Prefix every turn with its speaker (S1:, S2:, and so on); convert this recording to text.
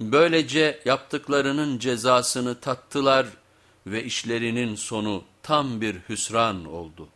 S1: Böylece yaptıklarının cezasını tattılar ve işlerinin sonu tam bir hüsran oldu.